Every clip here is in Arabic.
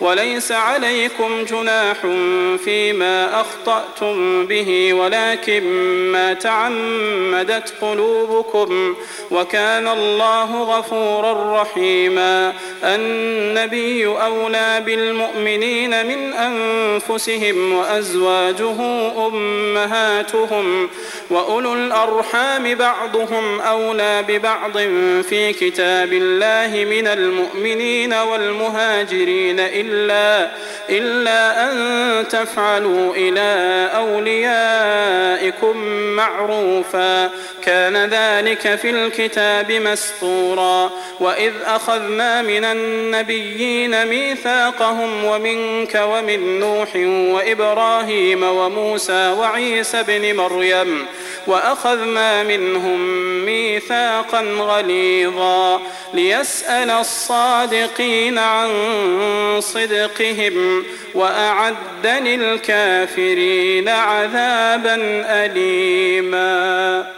وليس عليكم جناح فيما أخطأتم به ولكن ما تعمدت قلوبكم وكان الله غفورا رحيما. النبي أولى بالمؤمنين من أنفسهم وأزواجه أمهاتهم وأولو الأرحام بعضهم أولى ببعض في كتاب الله من المؤمنين والمهاجرين إلا إلا أن تفعلوا إلى أوليائكم معروفا. كان ذلك في الكتاب مسطورا وإذ أخذنا من النبيين ميثاقهم ومنك ومن نوح وإبراهيم وموسى وعيسى بن مريم. وأخذنا منهم ميثاقا غليظا. ليسأل الصادقين عن صدقهم وأعد للكافرين عذابا أليما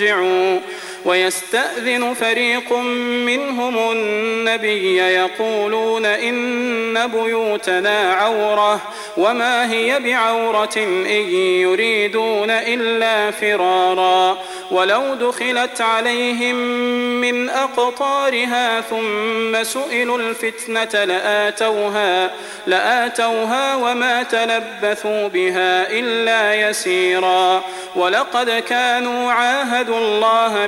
ترجعوا ويستأذن فريق منهم النبي يقولون إن بيوتنا عورة وما هي بعورة إن يريدون إلا فرارا ولو دخلت عليهم من أقطارها ثم سئلوا الفتنة لآتوها لآتوها وما تلبثوا بها إلا يسيرا ولقد كانوا عاهدوا الله